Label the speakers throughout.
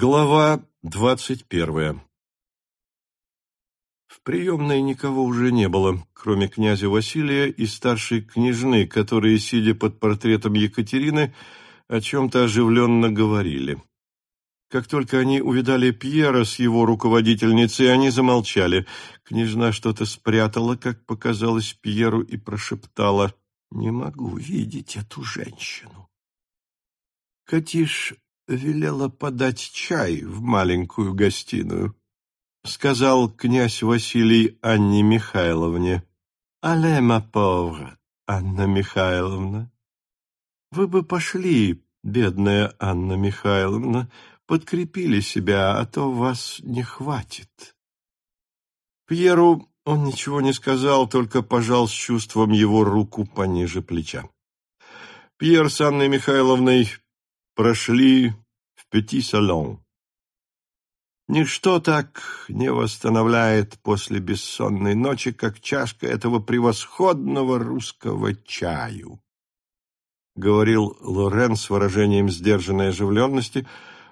Speaker 1: Глава двадцать первая В приемной никого уже не было, кроме князя Василия и старшей княжны, которые, сидя под портретом Екатерины, о чем-то оживленно говорили. Как только они увидали Пьера с его руководительницей, они замолчали. Княжна что-то спрятала, как показалось Пьеру, и прошептала «Не могу видеть эту женщину». Катиш велела подать чай в маленькую гостиную. Сказал князь Василий Анне Михайловне. «Але, ма Анна Михайловна, вы бы пошли, бедная Анна Михайловна, подкрепили себя, а то вас не хватит». Пьеру он ничего не сказал, только пожал с чувством его руку пониже плеча. Пьер с Анной Михайловной прошли в пяти-салон. Ничто так не восстановляет после бессонной ночи, как чашка этого превосходного русского чаю, — говорил Лорен с выражением сдержанной оживленности,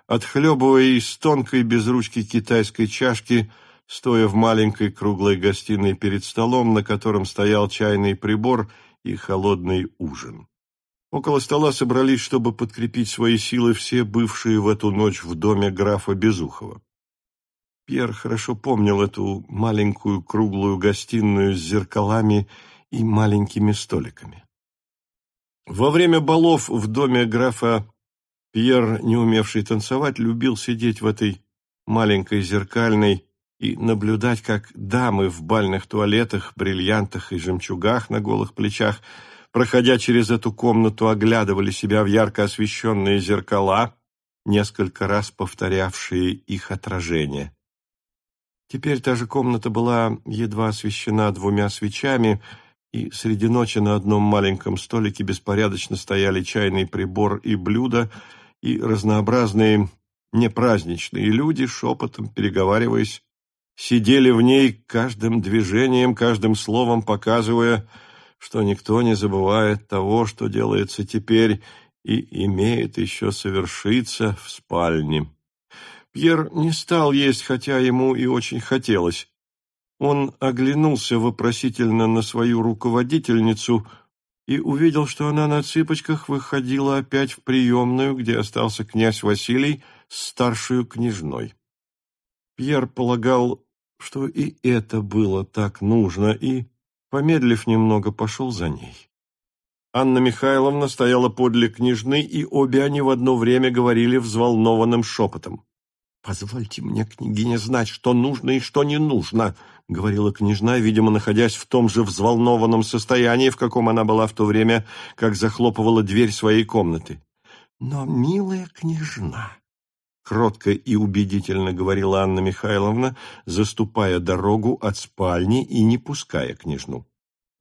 Speaker 1: отхлебывая из тонкой без ручки китайской чашки, стоя в маленькой круглой гостиной перед столом, на котором стоял чайный прибор и холодный ужин. Около стола собрались, чтобы подкрепить свои силы все бывшие в эту ночь в доме графа Безухова. Пьер хорошо помнил эту маленькую круглую гостиную с зеркалами и маленькими столиками. Во время балов в доме графа Пьер, не умевший танцевать, любил сидеть в этой маленькой зеркальной и наблюдать, как дамы в бальных туалетах, бриллиантах и жемчугах на голых плечах – проходя через эту комнату, оглядывали себя в ярко освещенные зеркала, несколько раз повторявшие их отражение. Теперь та же комната была едва освещена двумя свечами, и среди ночи на одном маленьком столике беспорядочно стояли чайный прибор и блюда, и разнообразные непраздничные люди, шепотом переговариваясь, сидели в ней каждым движением, каждым словом показывая, что никто не забывает того, что делается теперь и имеет еще совершиться в спальне. Пьер не стал есть, хотя ему и очень хотелось. Он оглянулся вопросительно на свою руководительницу и увидел, что она на цыпочках выходила опять в приемную, где остался князь Василий с старшую княжной. Пьер полагал, что и это было так нужно, и Помедлив немного, пошел за ней. Анна Михайловна стояла подле княжны, и обе они в одно время говорили взволнованным шепотом. «Позвольте мне, княгиня, знать, что нужно и что не нужно», — говорила княжна, видимо, находясь в том же взволнованном состоянии, в каком она была в то время, как захлопывала дверь своей комнаты. «Но, милая княжна, кротко и убедительно говорила Анна Михайловна, заступая дорогу от спальни и не пуская княжну.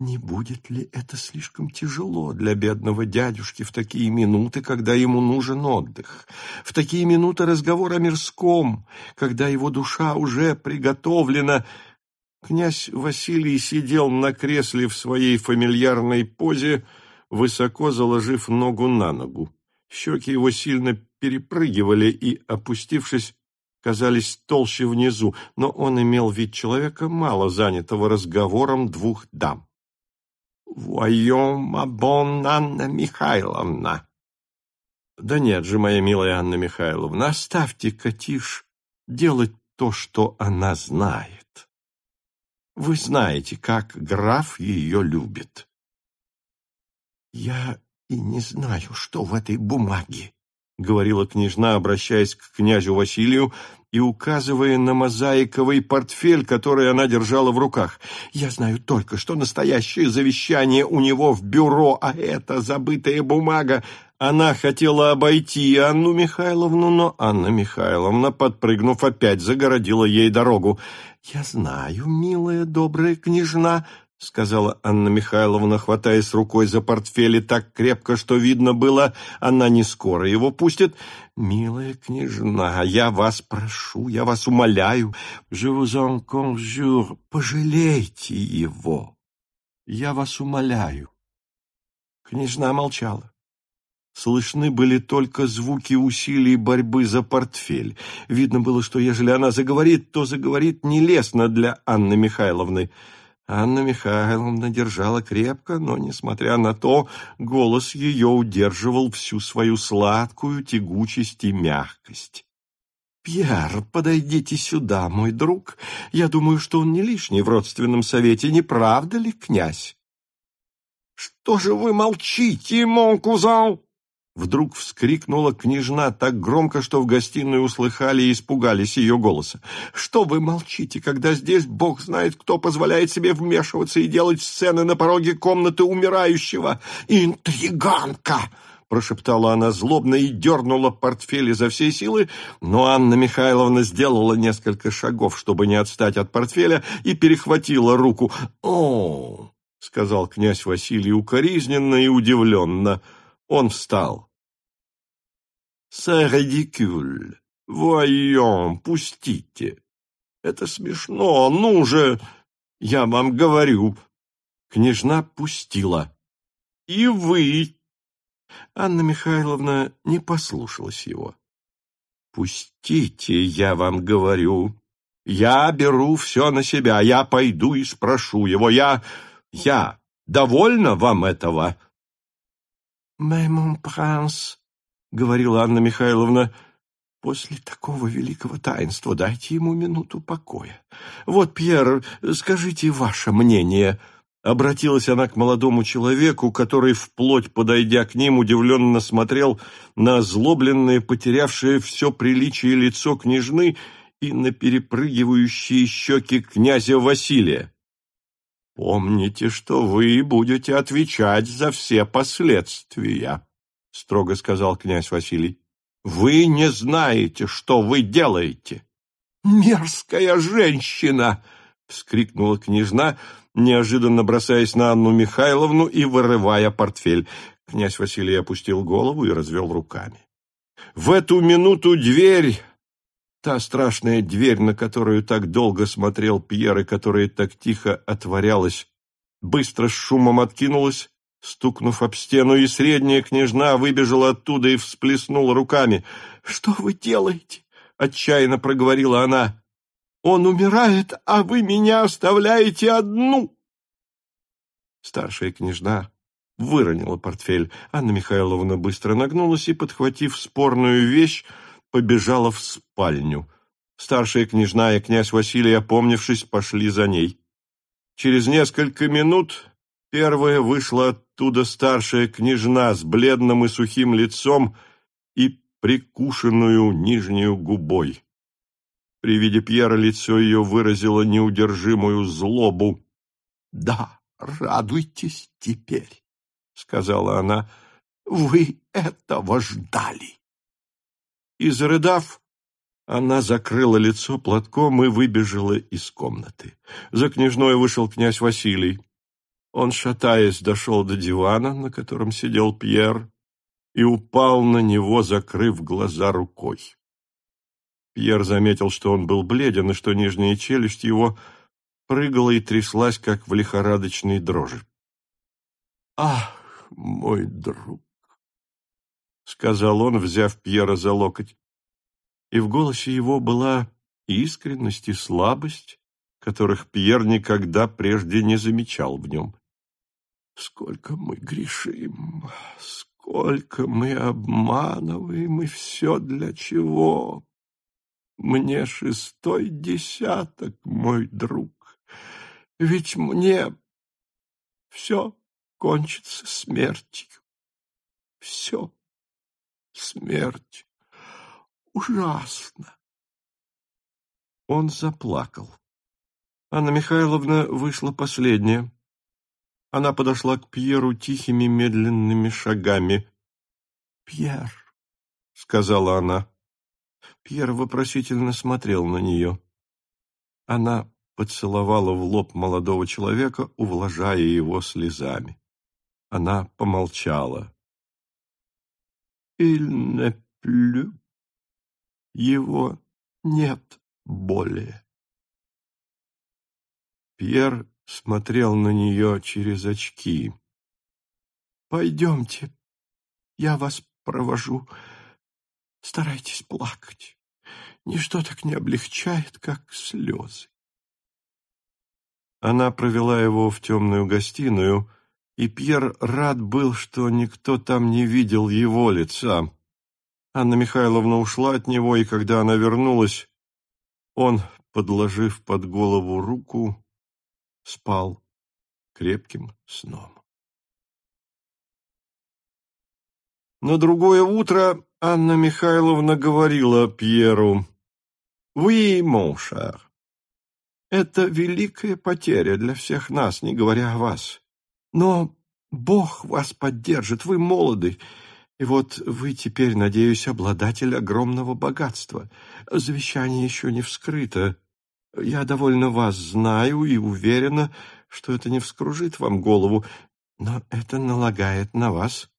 Speaker 1: Не будет ли это слишком тяжело для бедного дядюшки в такие минуты, когда ему нужен отдых? В такие минуты разговор о мирском, когда его душа уже приготовлена. Князь Василий сидел на кресле в своей фамильярной позе, высоко заложив ногу на ногу. Щеки его сильно перепрыгивали и, опустившись, казались толще внизу, но он имел вид человека, мало занятого разговором двух дам. «Вуайом абон Анна Михайловна!» «Да нет же, моя милая Анна Михайловна, оставьте Катиш делать то, что она знает. Вы знаете, как граф ее любит». «Я и не знаю, что в этой бумаге», — говорила княжна, обращаясь к князю Василию и указывая на мозаиковый портфель, который она держала в руках. «Я знаю только, что настоящее завещание у него в бюро, а это забытая бумага. Она хотела обойти Анну Михайловну, но Анна Михайловна, подпрыгнув, опять загородила ей дорогу. «Я знаю, милая добрая княжна», — сказала Анна Михайловна, хватаясь рукой за портфель так крепко, что видно было, она не скоро его пустит. «Милая княжна, я вас прошу, я вас умоляю, je vous en conjure, пожалейте его. Я вас умоляю». Княжна молчала. Слышны были только звуки усилий борьбы за портфель. Видно было, что ежели она заговорит, то заговорит нелестно для Анны Михайловны. Анна Михайловна держала крепко, но, несмотря на то, голос ее удерживал всю свою сладкую тягучесть и мягкость. «Пьер, подойдите сюда, мой друг. Я думаю, что он не лишний в родственном совете, не правда ли, князь?» «Что же вы молчите, мон кузан?» Вдруг вскрикнула княжна так громко, что в гостиной услыхали и испугались ее голоса. «Что вы молчите, когда здесь бог знает, кто позволяет себе вмешиваться и делать сцены на пороге комнаты умирающего? Интриганка!» Прошептала она злобно и дернула портфель изо всей силы, но Анна Михайловна сделала несколько шагов, чтобы не отстать от портфеля, и перехватила руку. «О!» — сказал князь Василий укоризненно и удивленно. Он встал. «C'est ridicule. Voyons, пустите. Это смешно. Ну же, я вам говорю». Княжна пустила. «И вы». Анна Михайловна не послушалась его. «Пустите, я вам говорю. Я беру все на себя. Я пойду и спрошу его. Я... я... Довольно вам этого?» «Mais mon prince», — говорила Анна Михайловна, — «после такого великого таинства дайте ему минуту покоя. Вот, Пьер, скажите ваше мнение». Обратилась она к молодому человеку, который, вплоть подойдя к ним, удивленно смотрел на озлобленное, потерявшее все приличие лицо княжны и на перепрыгивающие щеки князя Василия. «Помните, что вы будете отвечать за все последствия», — строго сказал князь Василий. «Вы не знаете, что вы делаете». «Мерзкая женщина!» — вскрикнула княжна, неожиданно бросаясь на Анну Михайловну и вырывая портфель. Князь Василий опустил голову и развел руками. В эту минуту дверь Та страшная дверь, на которую так долго смотрел Пьер и которая так тихо отворялась, быстро с шумом откинулась, стукнув об стену, и средняя княжна выбежала оттуда и всплеснула руками. «Что вы делаете?» — отчаянно проговорила она. «Он умирает, а вы меня оставляете одну!» Старшая княжна выронила портфель. Анна Михайловна быстро нагнулась и, подхватив спорную вещь, побежала в спальню. Старшая княжна и князь Василий, опомнившись, пошли за ней. Через несколько минут первая вышла оттуда старшая княжна с бледным и сухим лицом и прикушенную нижнюю губой. При виде Пьера лицо ее выразило неудержимую злобу. — Да, радуйтесь теперь, — сказала она, — вы этого ждали. И, зарыдав, она закрыла лицо платком и выбежала из комнаты. За княжной вышел князь Василий. Он, шатаясь, дошел до дивана, на котором сидел Пьер, и упал на него, закрыв глаза рукой. Пьер заметил, что он был бледен, и что нижняя челюсть его прыгала и тряслась, как в лихорадочной дрожи. «Ах, мой друг!» — сказал он, взяв Пьера за локоть. И в голосе его была искренность и слабость, которых Пьер никогда прежде не замечал в нем. «Сколько мы грешим, сколько мы обманываем, и все для чего? Мне шестой десяток, мой друг, ведь мне все кончится смертью, все» смерть. Ужасно. Он заплакал. Анна Михайловна вышла последняя. Она подошла к Пьеру тихими медленными шагами. «Пьер», — сказала она. Пьер вопросительно смотрел на нее. Она поцеловала в лоб молодого человека, увлажая его слезами. Она помолчала. Il ne plus. Его нет более. Пьер смотрел на нее через очки. «Пойдемте, я вас провожу. Старайтесь плакать. Ничто так не облегчает, как слезы. Она провела его в темную гостиную, и Пьер рад был, что никто там не видел его лица. Анна Михайловна ушла от него, и когда она вернулась, он, подложив под голову руку, спал крепким сном. На другое утро Анна Михайловна говорила Пьеру, «Вы, Моншар, это великая потеря для всех нас, не говоря о вас. Но Бог вас поддержит, вы молоды, и вот вы теперь, надеюсь, обладатель огромного богатства. Завещание еще не вскрыто. Я довольно вас знаю и уверена, что это не вскружит вам голову, но это налагает на вас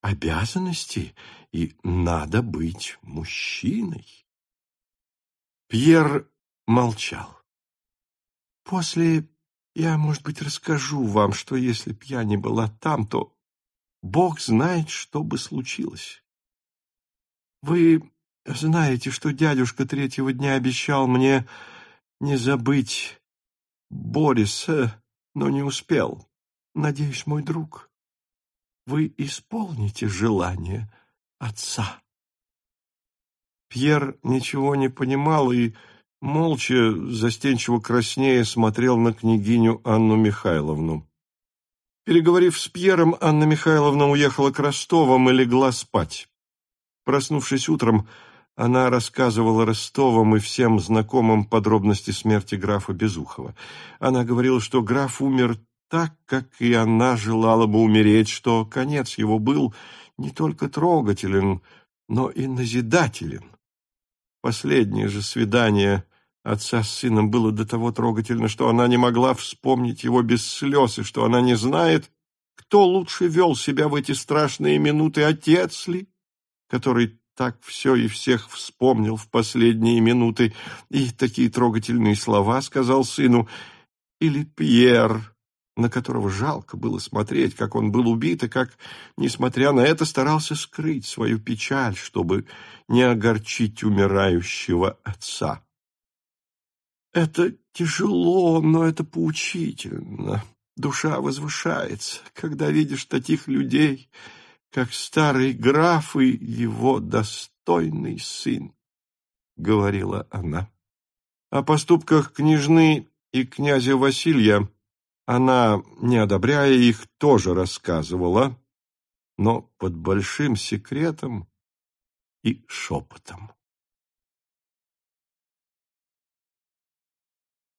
Speaker 1: обязанности, и надо быть мужчиной. Пьер молчал. После я, может быть, расскажу вам, что если б я не была там, то Бог знает, что бы случилось. Вы знаете, что дядюшка третьего дня обещал мне не забыть Бориса, но не успел. Надеюсь, мой друг, вы исполните желание отца. Пьер ничего не понимал и молча, застенчиво краснея, смотрел на княгиню Анну Михайловну. Переговорив с Пьером, Анна Михайловна уехала к Ростовам и легла спать. Проснувшись утром, она рассказывала Ростовам и всем знакомым подробности смерти графа Безухова. Она говорила, что граф умер так, как и она желала бы умереть, что конец его был не только трогателен, но и назидателен. Последнее же свидание отца с сыном было до того трогательно, что она не могла вспомнить его без слез, и что она не знает, кто лучше вел себя в эти страшные минуты, отец ли, который так все и всех вспомнил в последние минуты, и такие трогательные слова сказал сыну, или Пьер, на которого жалко было смотреть, как он был убит, и как, несмотря на это, старался скрыть свою печаль, чтобы не огорчить умирающего отца. Это тяжело, но это поучительно. Душа возвышается, когда видишь таких людей, как старый граф и его достойный сын, — говорила она. О поступках княжны и князя Василия она, не одобряя их, тоже рассказывала, но под большим секретом и шепотом.